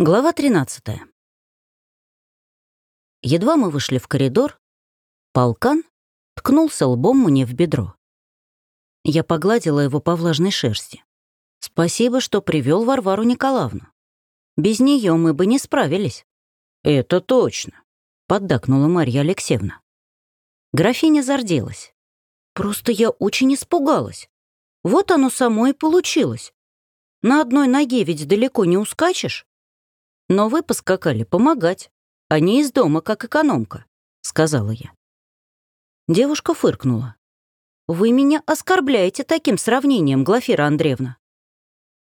Глава 13. Едва мы вышли в коридор, полкан ткнулся лбом мне в бедро. Я погладила его по влажной шерсти. Спасибо, что привел Варвару Николаевну. Без нее мы бы не справились. Это точно, поддакнула Марья Алексеевна. Графиня зарделась. Просто я очень испугалась. Вот оно само и получилось. На одной ноге ведь далеко не ускачешь. Но вы поскакали помогать, а не из дома, как экономка», — сказала я. Девушка фыркнула. «Вы меня оскорбляете таким сравнением, Глафира Андреевна».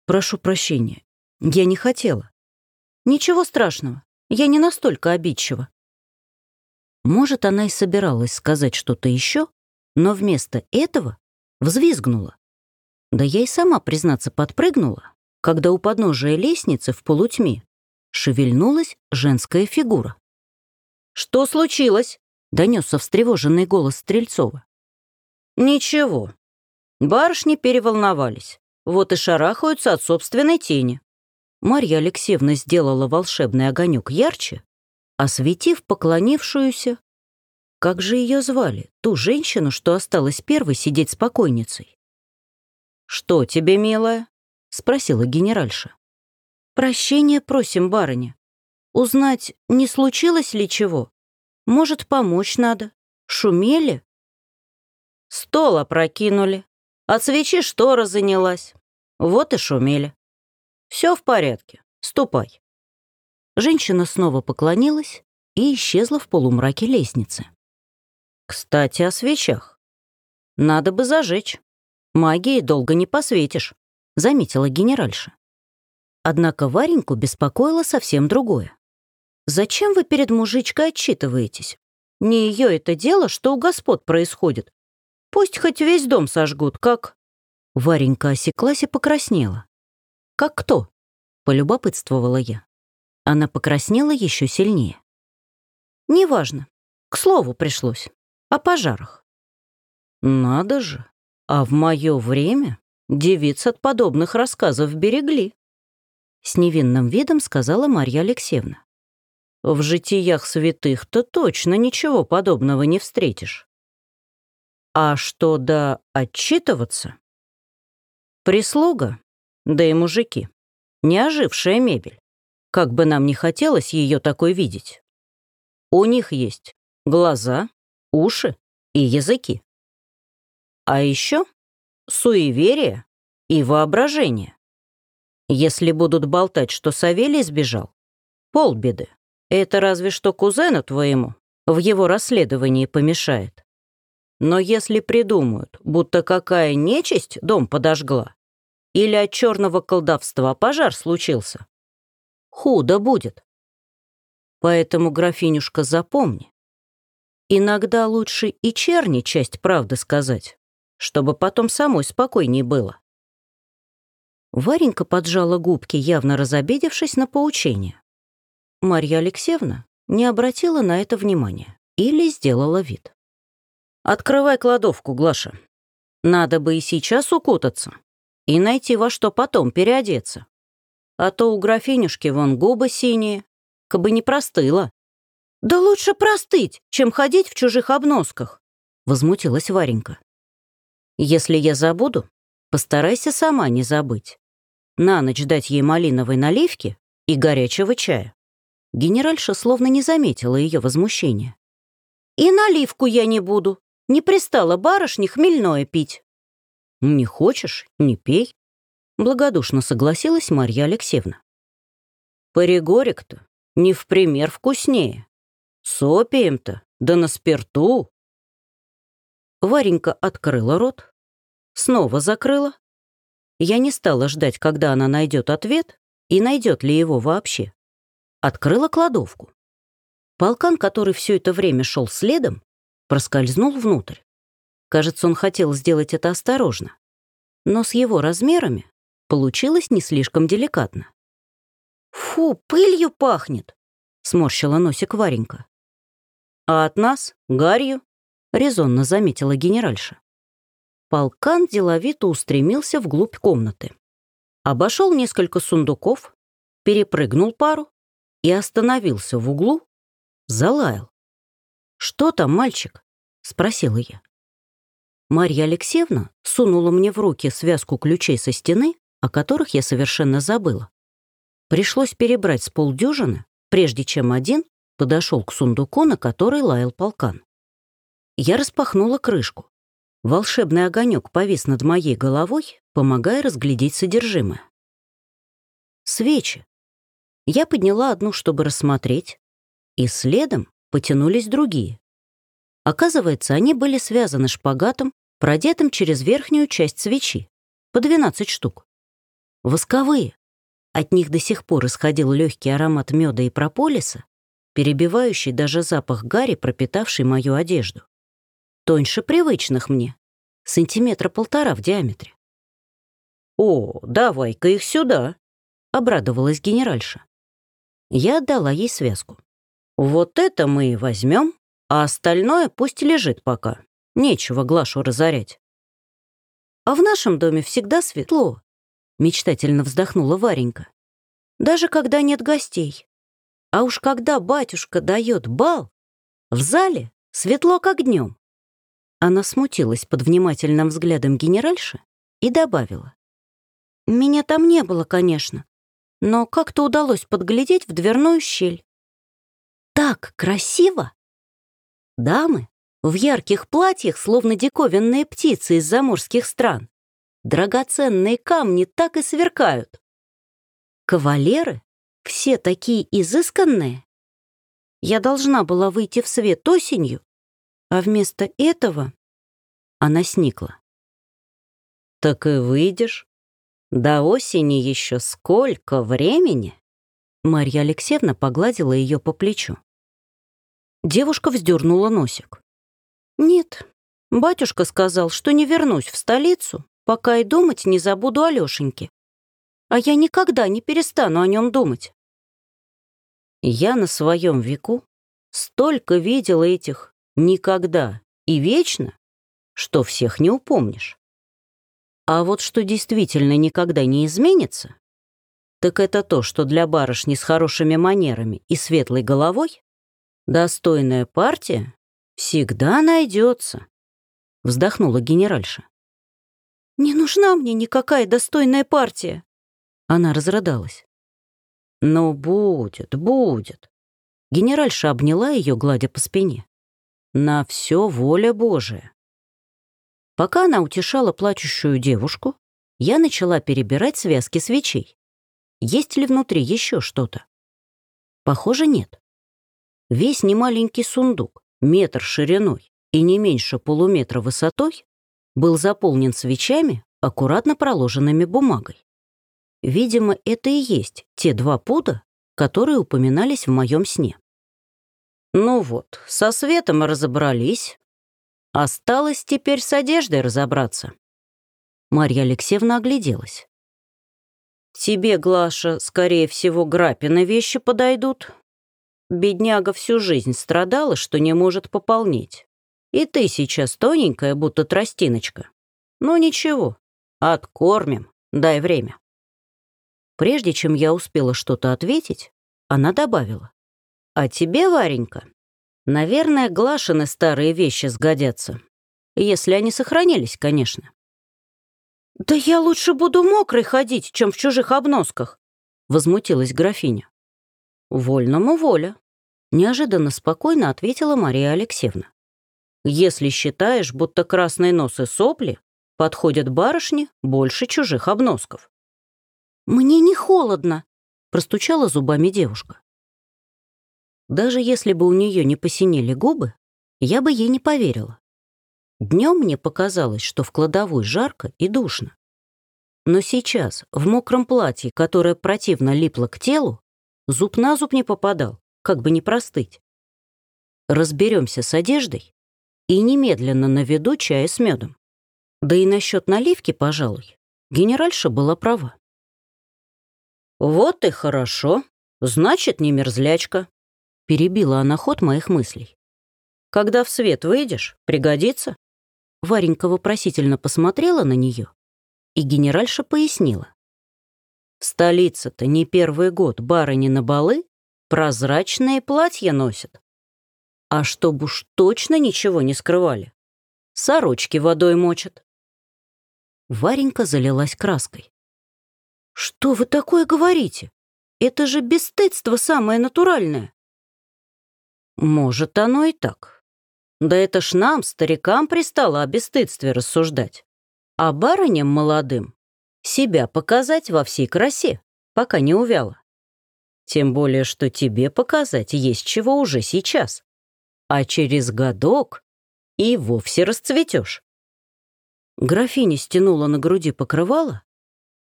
«Прошу прощения, я не хотела». «Ничего страшного, я не настолько обидчива». Может, она и собиралась сказать что-то еще, но вместо этого взвизгнула. Да я и сама, признаться, подпрыгнула, когда у подножия лестницы в полутьме шевельнулась женская фигура. «Что случилось?» — донесся встревоженный голос Стрельцова. «Ничего. Барышни переволновались. Вот и шарахаются от собственной тени». Марья Алексеевна сделала волшебный огонек ярче, осветив поклонившуюся... Как же ее звали, ту женщину, что осталась первой сидеть с покойницей? «Что тебе, милая?» — спросила генеральша. «Прощения просим, барыня. Узнать, не случилось ли чего? Может, помочь надо? Шумели?» «Стол опрокинули. От свечи штора занялась. Вот и шумели. Все в порядке. Ступай». Женщина снова поклонилась и исчезла в полумраке лестницы. «Кстати, о свечах. Надо бы зажечь. Магией долго не посветишь», — заметила генеральша. Однако Вареньку беспокоило совсем другое. «Зачем вы перед мужичкой отчитываетесь? Не ее это дело, что у господ происходит. Пусть хоть весь дом сожгут, как...» Варенька осеклась и покраснела. «Как кто?» — полюбопытствовала я. Она покраснела еще сильнее. «Неважно. К слову пришлось. О пожарах». «Надо же. А в мое время девиц от подобных рассказов берегли», с невинным видом сказала Марья Алексеевна. В житиях святых-то точно ничего подобного не встретишь. А что да отчитываться? Прислуга, да и мужики. Не ожившая мебель. Как бы нам не хотелось ее такой видеть. У них есть глаза, уши и языки. А еще суеверие и воображение. Если будут болтать, что Савелий сбежал, полбеды. Это разве что кузену твоему в его расследовании помешает. Но если придумают, будто какая нечисть дом подожгла, или от черного колдовства пожар случился, худо будет. Поэтому, графинюшка, запомни, иногда лучше и черни часть правды сказать, чтобы потом самой спокойней было. Варенька поджала губки, явно разобидевшись на поучение. Марья Алексеевна не обратила на это внимания или сделала вид. «Открывай кладовку, Глаша. Надо бы и сейчас укутаться и найти во что потом переодеться. А то у графинюшки вон губы синие, кабы не простыла». «Да лучше простыть, чем ходить в чужих обносках», — возмутилась Варенька. «Если я забуду, Постарайся сама не забыть. На ночь дать ей малиновой наливки и горячего чая. Генеральша словно не заметила ее возмущения. «И наливку я не буду. Не пристала барышне хмельное пить». «Не хочешь — не пей», — благодушно согласилась Марья Алексеевна. «Паригорик-то не в пример вкуснее. С опием-то, да на спирту». Варенька открыла рот, снова закрыла. Я не стала ждать, когда она найдет ответ и найдет ли его вообще. Открыла кладовку. Полкан, который все это время шел следом, проскользнул внутрь. Кажется, он хотел сделать это осторожно. Но с его размерами получилось не слишком деликатно. «Фу, пылью пахнет!» — сморщила носик Варенька. «А от нас — гарью», — резонно заметила генеральша. Полкан деловито устремился вглубь комнаты. Обошел несколько сундуков, перепрыгнул пару и остановился в углу, залаял. «Что там, мальчик?» — спросила я. Марья Алексеевна сунула мне в руки связку ключей со стены, о которых я совершенно забыла. Пришлось перебрать с полдюжины, прежде чем один подошел к сундуку, на который лаял полкан. Я распахнула крышку. Волшебный огонек повис над моей головой, помогая разглядеть содержимое. Свечи. Я подняла одну, чтобы рассмотреть, и следом потянулись другие. Оказывается, они были связаны шпагатом, продетым через верхнюю часть свечи, по 12 штук. Восковые. От них до сих пор исходил легкий аромат меда и прополиса, перебивающий даже запах гари, пропитавший мою одежду. Тоньше привычных мне, сантиметра полтора в диаметре. «О, давай-ка их сюда», — обрадовалась генеральша. Я отдала ей связку. «Вот это мы и возьмем, а остальное пусть лежит пока. Нечего Глашу разорять». «А в нашем доме всегда светло», — мечтательно вздохнула Варенька. «Даже когда нет гостей. А уж когда батюшка дает бал, в зале светло как днем. Она смутилась под внимательным взглядом генеральши и добавила. «Меня там не было, конечно, но как-то удалось подглядеть в дверную щель. Так красиво! Дамы в ярких платьях, словно диковинные птицы из заморских стран. Драгоценные камни так и сверкают. Кавалеры все такие изысканные. Я должна была выйти в свет осенью, а вместо этого она сникла. «Так и выйдешь. До осени еще сколько времени?» Марья Алексеевна погладила ее по плечу. Девушка вздернула носик. «Нет, батюшка сказал, что не вернусь в столицу, пока и думать не забуду о Лешеньке. А я никогда не перестану о нем думать. Я на своем веку столько видела этих «никогда» и «вечно», что всех не упомнишь. А вот что действительно никогда не изменится, так это то, что для барышни с хорошими манерами и светлой головой достойная партия всегда найдется, вздохнула генеральша. «Не нужна мне никакая достойная партия!» Она разрыдалась. «Ну, будет, будет». Генеральша обняла ее, гладя по спине. «На все воля Божия». Пока она утешала плачущую девушку, я начала перебирать связки свечей. Есть ли внутри еще что-то? Похоже, нет. Весь немаленький сундук, метр шириной и не меньше полуметра высотой, был заполнен свечами, аккуратно проложенными бумагой. Видимо, это и есть те два пуда, которые упоминались в моем сне. Ну вот, со светом разобрались. Осталось теперь с одеждой разобраться. Марья Алексеевна огляделась. Тебе, Глаша, скорее всего, Грапина вещи подойдут. Бедняга всю жизнь страдала, что не может пополнить. И ты сейчас тоненькая, будто тростиночка. Ну ничего, откормим, дай время. Прежде чем я успела что-то ответить, она добавила. «А тебе, Варенька, наверное, Глашины старые вещи сгодятся. Если они сохранились, конечно». «Да я лучше буду мокрой ходить, чем в чужих обносках», — возмутилась графиня. «Вольному воля», — неожиданно спокойно ответила Мария Алексеевна. «Если считаешь, будто красные носы сопли подходят барышне больше чужих обносков». «Мне не холодно», — простучала зубами девушка. Даже если бы у нее не посинели губы, я бы ей не поверила. Днем мне показалось, что в кладовой жарко и душно. Но сейчас, в мокром платье, которое противно липло к телу, зуб на зуб не попадал, как бы не простыть. Разберемся с одеждой и немедленно наведу чая с медом. Да и насчет наливки, пожалуй, генеральша была права. «Вот и хорошо. Значит, не мерзлячка», — перебила она ход моих мыслей. «Когда в свет выйдешь, пригодится?» Варенька вопросительно посмотрела на нее, и генеральша пояснила. В столице-то не первый год барыни на балы прозрачные платья носят. А чтобы уж точно ничего не скрывали, сорочки водой мочат. Варенька залилась краской. «Что вы такое говорите? Это же бесстыдство самое натуральное!» «Может, оно и так. Да это ж нам, старикам, пристало о бесстыдстве рассуждать. А барыням молодым себя показать во всей красе, пока не увяло. Тем более, что тебе показать есть чего уже сейчас. А через годок и вовсе расцветешь. Графиня стянула на груди покрывало,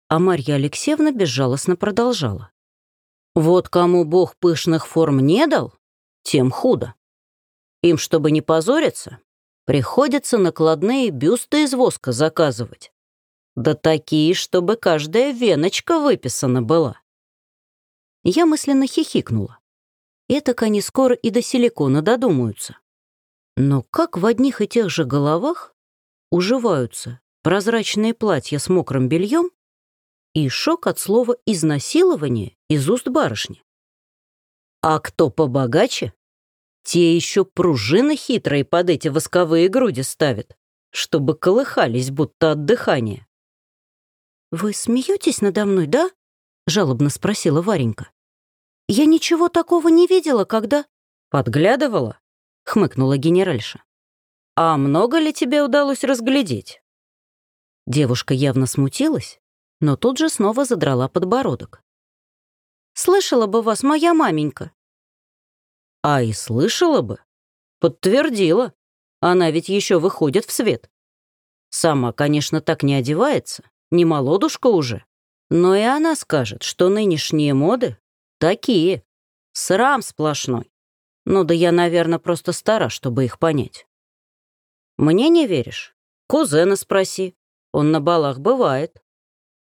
а Марья Алексеевна безжалостно продолжала. Вот кому Бог пышных форм не дал, тем худо. Им, чтобы не позориться, приходится накладные бюсты из воска заказывать. Да такие, чтобы каждая веночка выписана была. Я мысленно хихикнула. Этак они скоро и до силикона додумаются. Но как в одних и тех же головах уживаются прозрачные платья с мокрым бельем и шок от слова «изнасилование» из уст барышни. А кто побогаче, те еще пружины хитрые под эти восковые груди ставят, чтобы колыхались, будто от дыхания. «Вы смеетесь надо мной, да?» — жалобно спросила Варенька. «Я ничего такого не видела, когда...» «Подглядывала?» — хмыкнула генеральша. «А много ли тебе удалось разглядеть?» Девушка явно смутилась, но тут же снова задрала подбородок. «Слышала бы вас моя маменька. А и слышала бы. Подтвердила. Она ведь еще выходит в свет. Сама, конечно, так не одевается, не молодушка уже. Но и она скажет, что нынешние моды такие. Срам сплошной. Ну да я, наверное, просто стара, чтобы их понять. Мне не веришь? Кузена спроси. Он на балах бывает.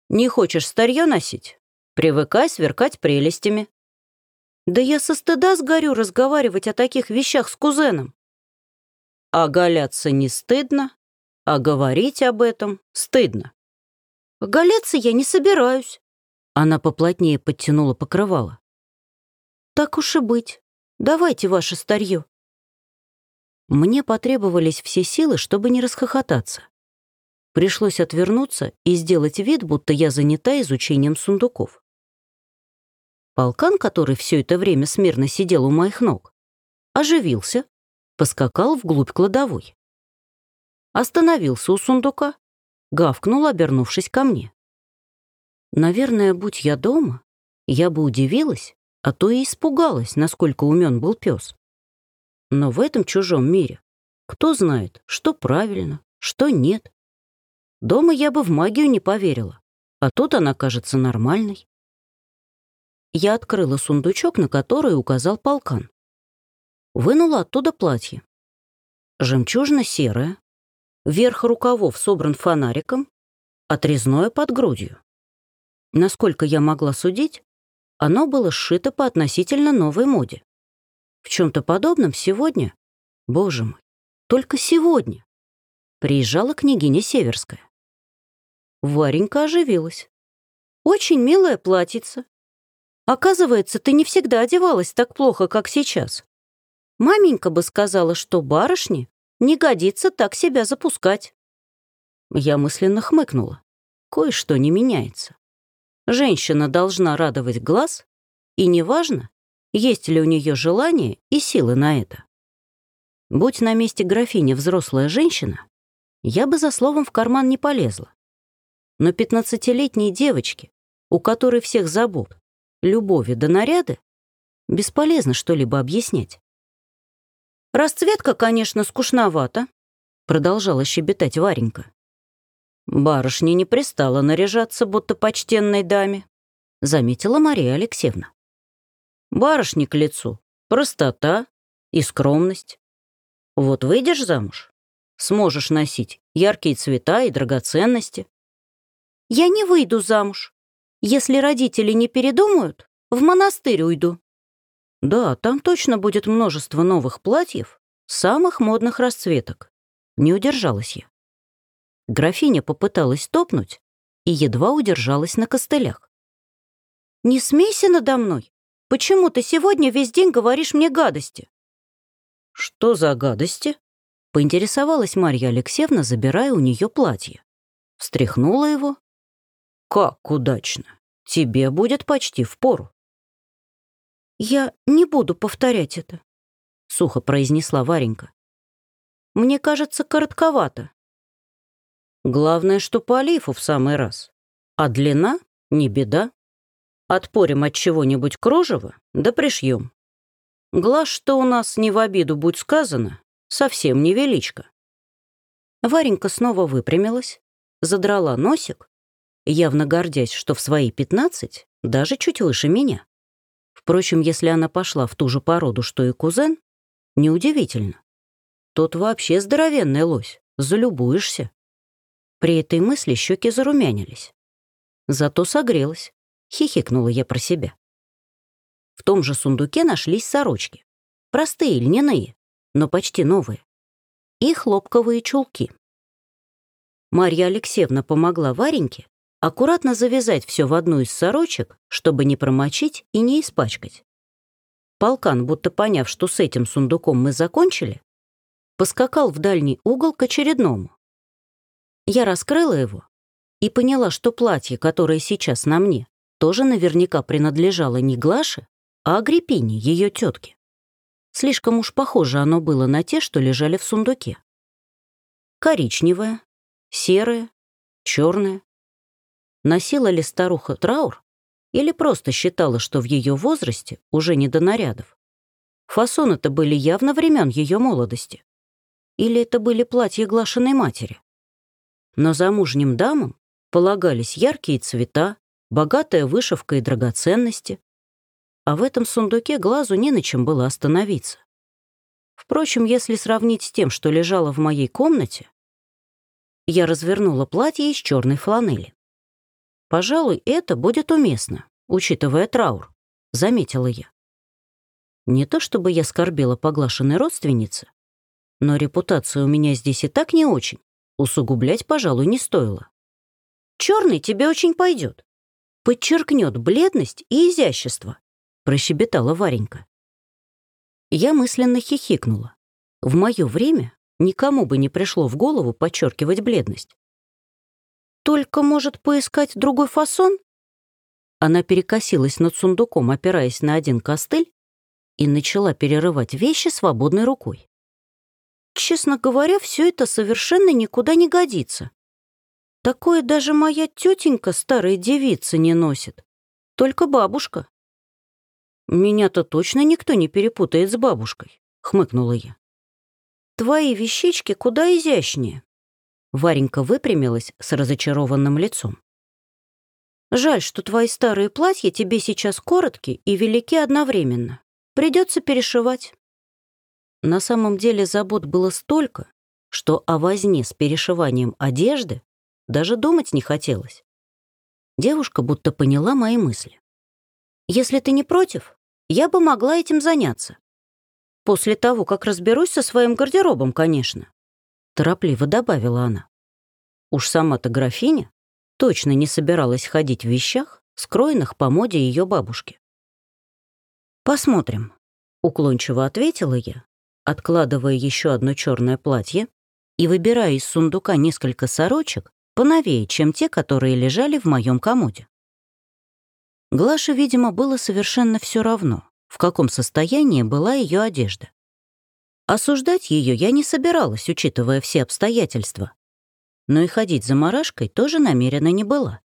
Не хочешь старье носить? Привыкай сверкать прелестями. Да я со стыда сгорю разговаривать о таких вещах с кузеном. Оголяться не стыдно, а говорить об этом стыдно. Оголяться я не собираюсь. Она поплотнее подтянула покрывало. Так уж и быть. Давайте ваше старье. Мне потребовались все силы, чтобы не расхохотаться. Пришлось отвернуться и сделать вид, будто я занята изучением сундуков. Полкан, который все это время смирно сидел у моих ног, оживился, поскакал вглубь кладовой. Остановился у сундука, гавкнул, обернувшись ко мне. Наверное, будь я дома, я бы удивилась, а то и испугалась, насколько умен был пес. Но в этом чужом мире кто знает, что правильно, что нет. Дома я бы в магию не поверила, а тут она кажется нормальной я открыла сундучок, на который указал полкан. Вынула оттуда платье. Жемчужно-серое, верх рукавов собран фонариком, отрезное под грудью. Насколько я могла судить, оно было сшито по относительно новой моде. В чем-то подобном сегодня, боже мой, только сегодня, приезжала княгиня Северская. Варенька оживилась. «Очень милое платьице, Оказывается, ты не всегда одевалась так плохо, как сейчас. Маменька бы сказала, что барышне не годится так себя запускать. Я мысленно хмыкнула. Кое-что не меняется. Женщина должна радовать глаз, и неважно, есть ли у нее желание и силы на это. Будь на месте графини взрослая женщина, я бы за словом в карман не полезла. Но пятнадцатилетней девочке, у которой всех забот, любови до наряда, бесполезно что-либо объяснять. «Расцветка, конечно, скучновата», — продолжала щебетать Варенька. «Барышня не пристала наряжаться, будто почтенной даме», — заметила Мария Алексеевна. «Барышне к лицу простота и скромность. Вот выйдешь замуж, сможешь носить яркие цвета и драгоценности». «Я не выйду замуж», если родители не передумают, в монастырь уйду. Да, там точно будет множество новых платьев, самых модных расцветок. Не удержалась я. Графиня попыталась топнуть и едва удержалась на костылях. «Не смейся надо мной! Почему ты сегодня весь день говоришь мне гадости?» «Что за гадости?» — поинтересовалась Марья Алексеевна, забирая у нее платье. Встряхнула его. «Как удачно! Тебе будет почти впору». «Я не буду повторять это», — сухо произнесла Варенька. «Мне кажется, коротковато». «Главное, что по лифу в самый раз. А длина — не беда. Отпорим от чего-нибудь кружева, да пришьем. Глаз, что у нас не в обиду будь сказано, совсем не величко». Варенька снова выпрямилась, задрала носик, явно гордясь, что в свои пятнадцать даже чуть выше меня. Впрочем, если она пошла в ту же породу, что и кузен, неудивительно. Тот вообще здоровенный лось, залюбуешься. При этой мысли щеки зарумянились. Зато согрелась, хихикнула я про себя. В том же сундуке нашлись сорочки. Простые, льняные, но почти новые. И хлопковые чулки. Марья Алексеевна помогла Вареньке аккуратно завязать все в одну из сорочек, чтобы не промочить и не испачкать. Полкан, будто поняв, что с этим сундуком мы закончили, поскакал в дальний угол к очередному. Я раскрыла его и поняла, что платье, которое сейчас на мне, тоже наверняка принадлежало не Глаше, а Агриппине, ее тетке. Слишком уж похоже оно было на те, что лежали в сундуке. Коричневое, серое, черное. Носила ли старуха траур или просто считала, что в ее возрасте уже не до нарядов? Фасоны-то были явно времен ее молодости. Или это были платья глашенной матери? Но замужним дамам полагались яркие цвета, богатая вышивка и драгоценности. А в этом сундуке глазу не на чем было остановиться. Впрочем, если сравнить с тем, что лежало в моей комнате, я развернула платье из черной фланели. Пожалуй, это будет уместно, учитывая траур, заметила я. Не то чтобы я скорбела поглашенной родственнице, но репутация у меня здесь и так не очень. Усугублять, пожалуй, не стоило. Черный тебе очень пойдет. Подчеркнет бледность и изящество, прощебетала Варенька. Я мысленно хихикнула. В мое время никому бы не пришло в голову подчеркивать бледность. Только, может, поискать другой фасон? Она перекосилась над сундуком, опираясь на один костыль, и начала перерывать вещи свободной рукой. Честно говоря, все это совершенно никуда не годится. Такое даже моя тетенька, старая девица, не носит. Только бабушка. Меня-то точно никто не перепутает с бабушкой, хмыкнула я. Твои вещички куда изящнее. Варенька выпрямилась с разочарованным лицом. «Жаль, что твои старые платья тебе сейчас короткие и велики одновременно. Придется перешивать». На самом деле забот было столько, что о возне с перешиванием одежды даже думать не хотелось. Девушка будто поняла мои мысли. «Если ты не против, я бы могла этим заняться. После того, как разберусь со своим гардеробом, конечно торопливо добавила она. Уж сама-то графиня точно не собиралась ходить в вещах, скроенных по моде ее бабушки. «Посмотрим», — уклончиво ответила я, откладывая еще одно черное платье и выбирая из сундука несколько сорочек, поновее, чем те, которые лежали в моем комоде. Глаше, видимо, было совершенно все равно, в каком состоянии была ее одежда. Осуждать ее я не собиралась, учитывая все обстоятельства. Но и ходить за марашкой тоже намерена не была.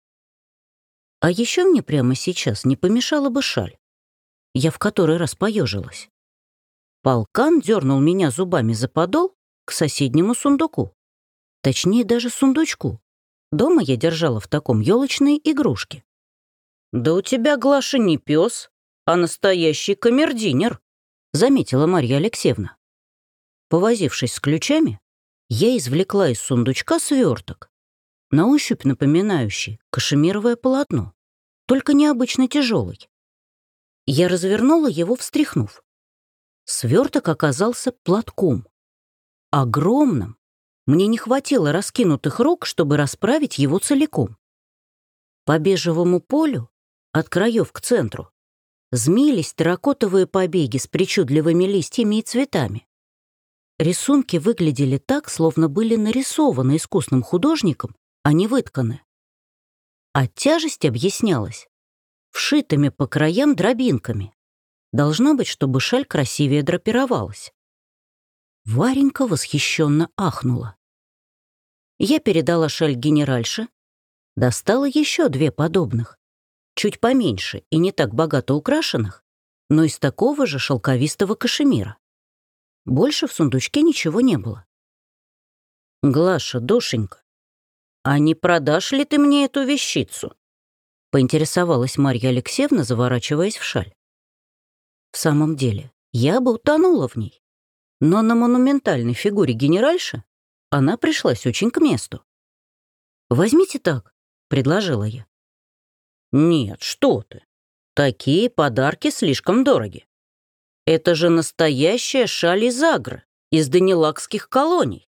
А еще мне прямо сейчас не помешала бы шаль. Я в который раз поежилась. Полкан дернул меня зубами за подол к соседнему сундуку. Точнее, даже сундучку. Дома я держала в таком елочные игрушки. «Да у тебя, Глаша, не пес, а настоящий камердинер», заметила Марья Алексеевна. Повозившись с ключами, я извлекла из сундучка сверток, на ощупь напоминающий кашемировое полотно, только необычно тяжелый. Я развернула его, встряхнув. Сверток оказался платком. Огромным. Мне не хватило раскинутых рук, чтобы расправить его целиком. По бежевому полю от краев к центру, змеились терракотовые побеги с причудливыми листьями и цветами. Рисунки выглядели так, словно были нарисованы искусным художником, а не вытканы. А тяжесть объяснялась вшитыми по краям дробинками. Должно быть, чтобы шаль красивее драпировалась. Варенька восхищенно ахнула. Я передала шаль генеральше, достала еще две подобных, чуть поменьше и не так богато украшенных, но из такого же шелковистого кашемира. Больше в сундучке ничего не было. «Глаша, душенька, а не продашь ли ты мне эту вещицу?» — поинтересовалась Марья Алексеевна, заворачиваясь в шаль. В самом деле, я бы утонула в ней. Но на монументальной фигуре генеральша она пришлась очень к месту. «Возьмите так», — предложила я. «Нет, что ты. Такие подарки слишком дороги. Это же настоящая шаль из Агры, из данилакских колоний.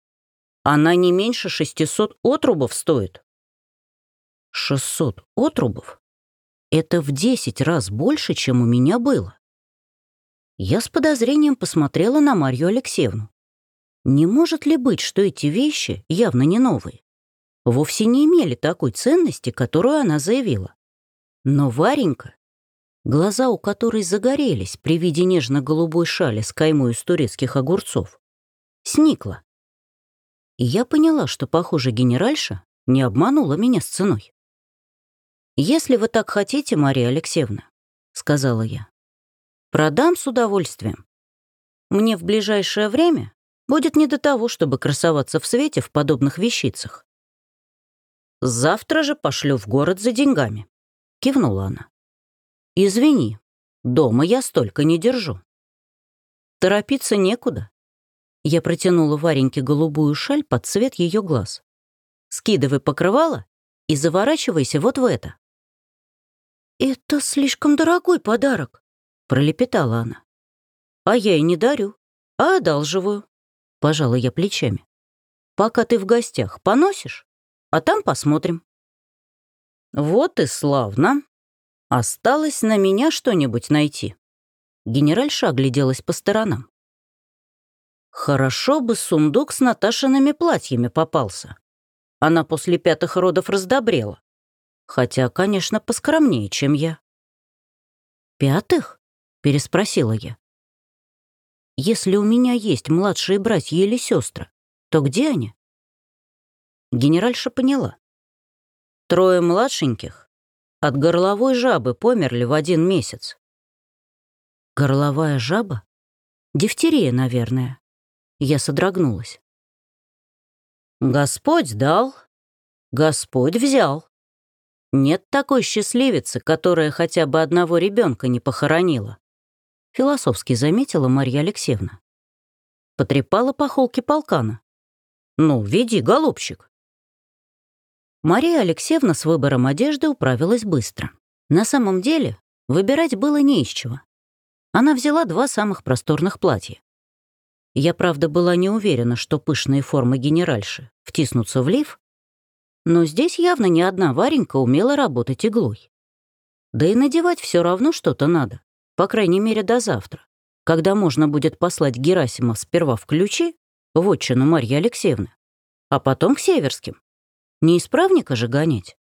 Она не меньше 600 отрубов стоит. 600 отрубов? Это в 10 раз больше, чем у меня было. Я с подозрением посмотрела на Марью Алексеевну. Не может ли быть, что эти вещи явно не новые? Вовсе не имели такой ценности, которую она заявила. Но Варенька глаза у которой загорелись при виде нежно-голубой шали с каймой из турецких огурцов, сникла. И я поняла, что, похоже, генеральша не обманула меня с ценой. «Если вы так хотите, Мария Алексеевна», — сказала я, — «продам с удовольствием. Мне в ближайшее время будет не до того, чтобы красоваться в свете в подобных вещицах. Завтра же пошлю в город за деньгами», — кивнула она. «Извини, дома я столько не держу». Торопиться некуда. Я протянула Вареньке голубую шаль под цвет ее глаз. Скидывай покрывало и заворачивайся вот в это. «Это слишком дорогой подарок», — пролепетала она. «А я и не дарю, а одалживаю», — пожала я плечами. «Пока ты в гостях поносишь, а там посмотрим». «Вот и славно», Осталось на меня что-нибудь найти. Генеральша огляделась по сторонам. Хорошо бы сундук с Наташиными платьями попался. Она после пятых родов раздобрела. Хотя, конечно, поскромнее, чем я. «Пятых?» — переспросила я. «Если у меня есть младшие братья или сестры, то где они?» Генеральша поняла. Трое младшеньких от горловой жабы померли в один месяц. Горловая жаба? Дифтерия, наверное. Я содрогнулась. Господь дал, Господь взял. Нет такой счастливицы, которая хотя бы одного ребенка не похоронила. Философски заметила Марья Алексеевна. Потрепала по холке полкана. «Ну, веди, голубчик». Мария Алексеевна с выбором одежды управилась быстро. На самом деле, выбирать было не из чего. Она взяла два самых просторных платья. Я, правда, была не уверена, что пышные формы генеральши втиснутся в лиф, но здесь явно ни одна Варенька умела работать иглой. Да и надевать все равно что-то надо, по крайней мере, до завтра, когда можно будет послать Герасимов сперва в ключи, в отчину Марьи Алексеевны, а потом к Северским. Не исправника же гонять.